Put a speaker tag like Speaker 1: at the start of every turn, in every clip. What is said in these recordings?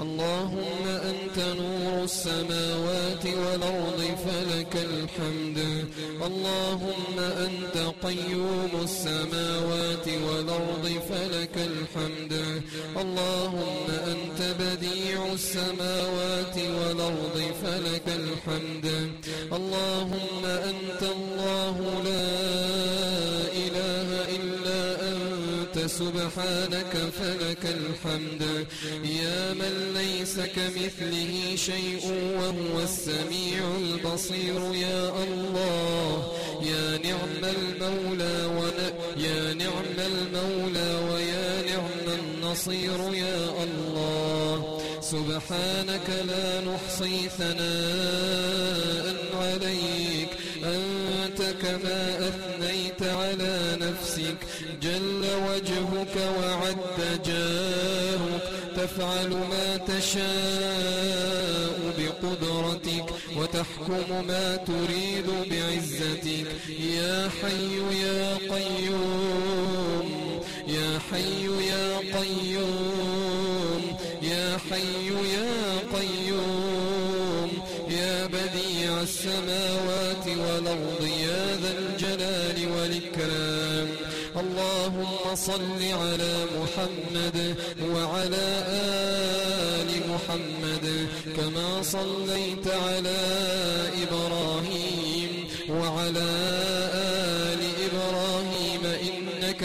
Speaker 1: اللهم أنت نور السماوات والأرض فلك الحمد. اللهم أنت قيوم السماوات والأرض فلك الحمد. اللهم أنت بديع السماوات والأرض فلك الحمد. اللهم أنت أنت سبحانك فلك الحمد. يا من ليس كمثله شيء وهو السميع البصير. يا الله يا نعم المولى ون... يا نعم المولى ويا نعم النصير. يا الله سبحانك لا نحصي ثناء عليك. أنت كما أثنيت على نفسك. جل وجهك وعد جاهك. تفعل ما تشاء بقدرتك وتحكم ما تريد بعزتك. يا حي يا قيوم يا حي يا قيوم يا حي يا السماوات والأرض يا ذا الجلال والإكرام. اللهم صل على محمد وعلى آل محمد كما صليت على إبراهيم وعلى آل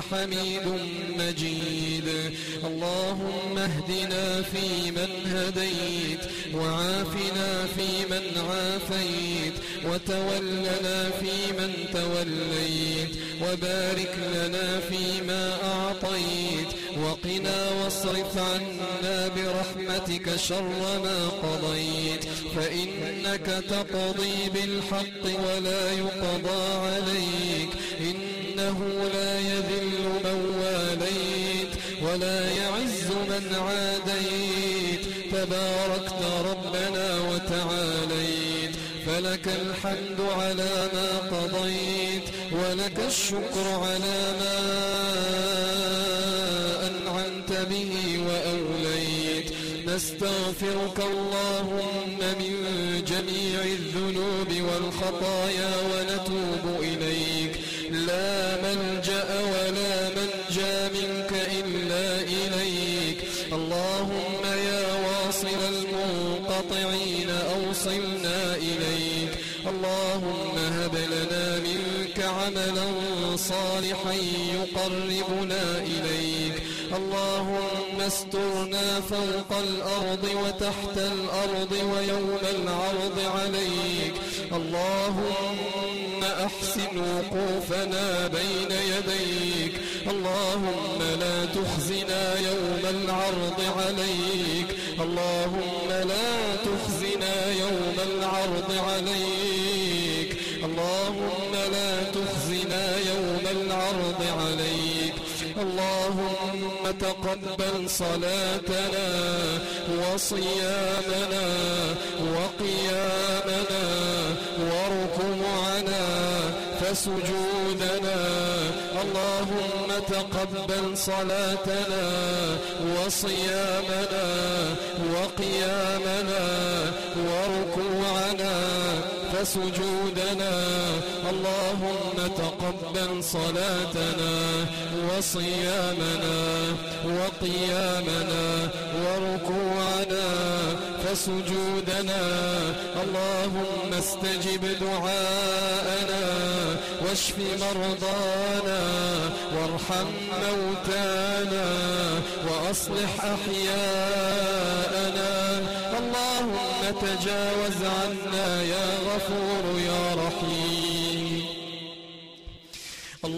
Speaker 1: حميد مجيد. اللهم اهدنا فيمن هديت وعافنا فيمن عافيت وتولنا فيمن توليت وبارك لنا فيما أعطيت وقنا واصرف عنا برحمتك شر ما قضيت. فإنك تقضي بالحق ولا يقضى عليك. إنه لا ولا يعز من عاديت. تباركت ربنا وتعاليت. فلك الحمد على ما قضيت. ولك الشكر على ما أنعمت به وأوليت. نستغفرك اللهم من جميع الذنوب والخطايا ونتوب إليك. لا ملجأ ولا إلا إليك. اللهم يا واصل المنقطعين أوصلنا إليك. اللهم هب لنا منك عملا صالحا يقربنا إليك. اللهم استرنا فوق الأرض وتحت الأرض ويوم العرض عليك. اللهم أحسن وقوفنا بين يديك. اللهم لا تخزنا يوم العرض عليك. اللهم لا تخزنا يوم العرض عليك. اللهم لا تخزنا يوم العرض عليك. اللهم تقبل صلاتنا وصيامنا وقيامنا. فسجودنا اللهم تقبل صلاتنا وصيامنا وقيامنا وركوعنا فسجودنا. اللهم تقبل صلاتنا وصيامنا وقيامنا فسجودنا اللهم استجب دعاءنا واشف مرضانا وارحم موتانا وأصلح أحياءنا. اللهم تجاوز عنا يا غفور يا رحيم.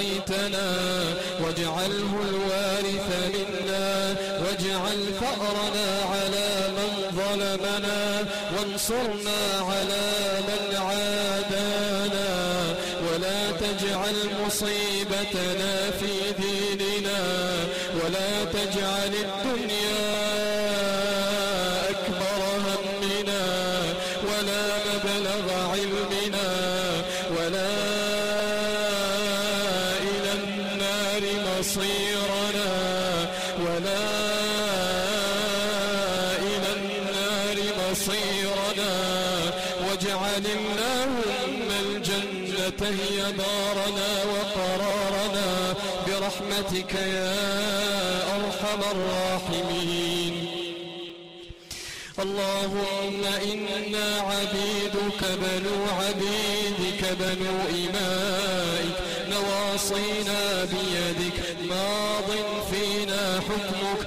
Speaker 1: أبقيتنا واجعله الوارث منا. واجعل فأرنا على من ظلمنا. وانصرنا على من عادانا. ولا تجعل مصيبتنا في ديننا. ولا تجعل الدنيا أكبر همنا. ولا مبلغ علمنا. ولا برحمتك يا أرحم الراحمين. اللهم إنا عبيدك بنو عبيدك بنو إمائك نواصينا بيدك ماض فينا حكمك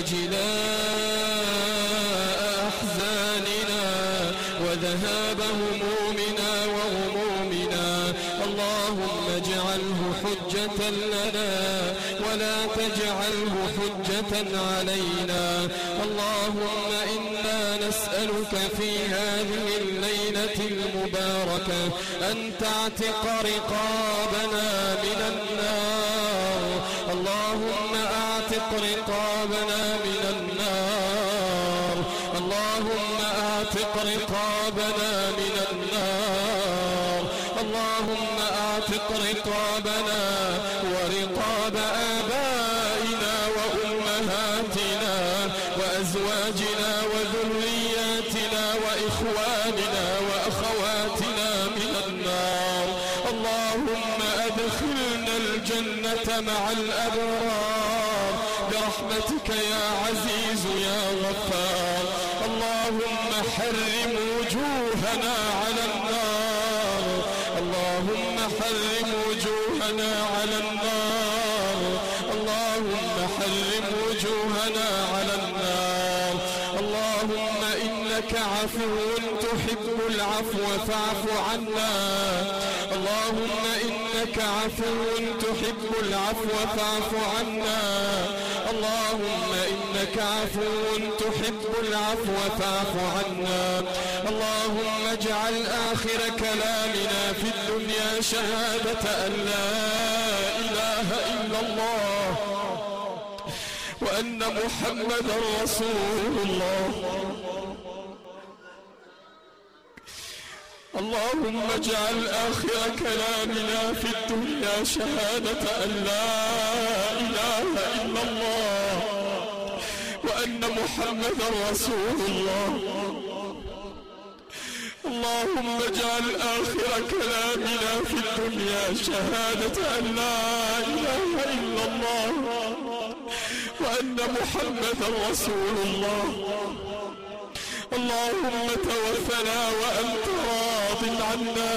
Speaker 1: وجلاء أحزاننا وذهاب همومنا وغمومنا. اللهم اجعله حجة لنا ولا تجعله حجة علينا. اللهم إنا نسألك في هذه الليلة المباركة أن تعتق رقابنا من النار. اللهم أعتق رقابنا من النار. اللهم أعتق رقابنا من النار. اللهم أعتق رقابنا ورقاب الجنة مع الأبرار. برحمتك يا عزيز يا غفار. اللهم حرم وجوهنا على النار. اللهم حرم وجوهنا على النار. اللهم حرم وجوهنا على النار. اللهم إنك عفو العفو فاعف عنا. اللهم إنك عفو تحب العفو فاعف عنا. اللهم إنك عفو تحب العفو فاعف عنا. اللهم اجعل آخر كلامنا في الدنيا شهادة أن لا إله إلا الله وأن محمدا رسول الله. اللهم اجعل آخر كلامنا في الدنيا شهادة أن لا إله إلا الله وأن محمدا رسول الله. اللهم اجعل آخر كلامنا في الدنيا شهادة أن لا إله إلا الله وأن محمدا رسول الله. اللهم توفنا وأنت راض عنا.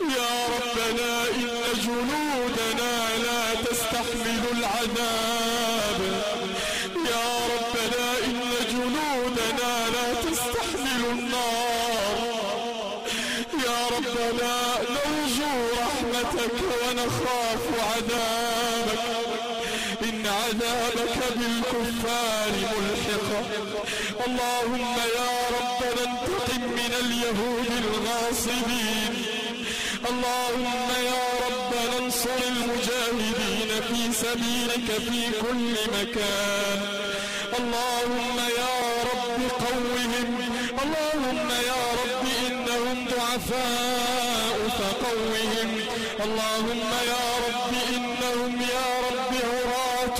Speaker 1: يا ربنا إن جنودنا لا تستحمل العذاب. يا ربنا إن جنودنا لا تستحمل النار. يا ربنا نرجو رحمتك ونخاف عذابك. إن عذابك بالكفار ملحق. اللهم يا ربنا انتقم من اليهود الغاصبين. اللهم يا ربنا انصر المجاهدين في سبيلك في كل مكان. اللهم يا رب قوهم. اللهم يا رب إنهم ضعفاء فقوهم. اللهم يا رب إنهم يا رب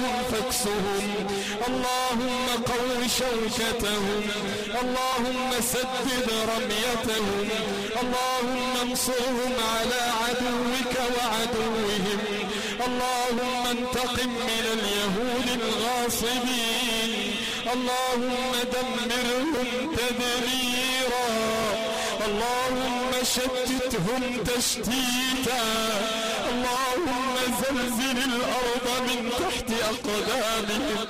Speaker 1: بأسهم اللهم قو شوكتهم. اللهم سدد رميتهم. اللهم انصرهم على عدوك وعدوهم. اللهم انتقم من اليهود الغاصبين. اللهم دمرهم تدميرا. اللهم شتتهم تشتيتا. اللهم زلزل الأرض من تحت أقدامهم.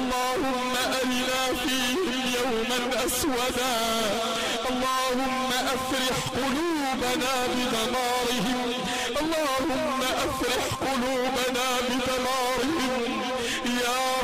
Speaker 1: اللهم أرنا فيهم يوما أسودا. اللهم أفرح قلوبنا بدمارهم. اللهم أفرح قلوبنا بدمارهم. يا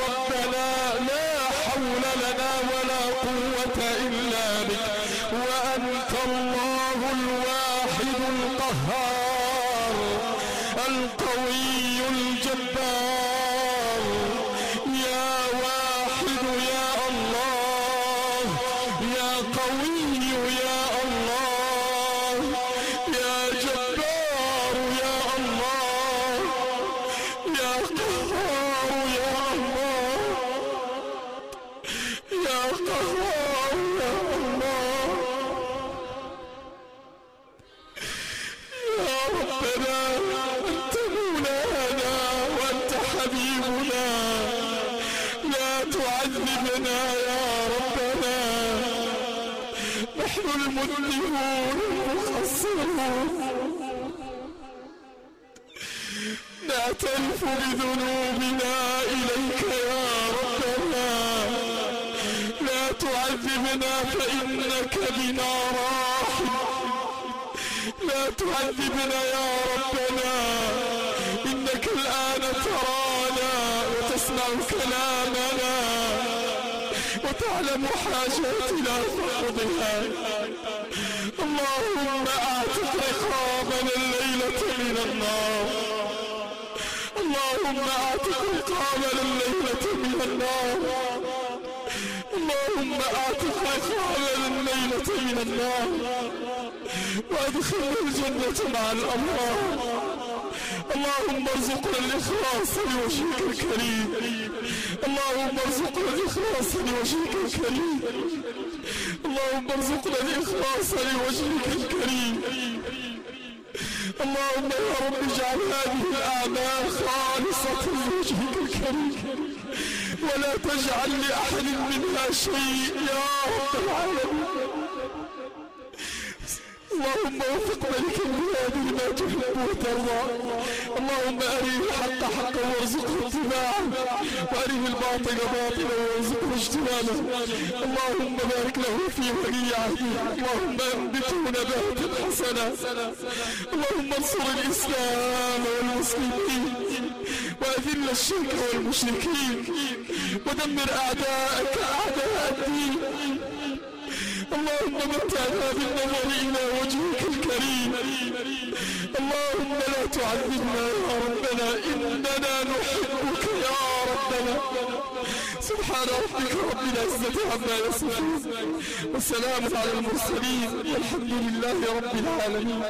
Speaker 1: تعذبنا يا ربنا. نحن المذنبون المقصرون نعترف بذنوبنا إليك يا ربنا. لا تعذبنا فإنك بنا راحم. لا تعذبنا يا ربنا. إنك الآن ترانا وتسمع كلامنا. وتعلم حاجاتنا فقضها اللهم أعتق رقابنا الليلة من النار. اللهم أعتق رقابنا الليلة من النار. اللهم أعتق رقابنا الليلة من النار. وادخلنا الجنة مع الأبرار. اللهم ارزقنا الإخلاص لوجهك الكريم. اللهم ارزقنا الإخلاص لوجهك الكريم. اللهم ارزقنا الإخلاص لوجهك الكريم. اللهم يا رب اجعل هذه الأعمال خالصة لوجهك الكريم. ولا تجعل لأحد منها شيء يا رب العالمين. اللهم وفق ملك البلاد لما تحب وترضى. اللهم أريه الحق حقا وارزقه اتباعه وأريه الباطل باطلا وارزقه اجتنابه. اللهم بارك له في ولي عهده. اللهم انبته نباتا حسنا اللهم انصر الإسلام والمسلمين وأذل الشرك والمشركين ودمر أعداءك أعداء الدين. اللهم متعنا بالنظر إلى وجهك الكريم. اللهم لا تعذبنا يا ربنا إننا نحبك يا ربنا. سبحان ربك رب العزة عما يصفون. وسلام على المرسلين. والحمد لله رب العالمين.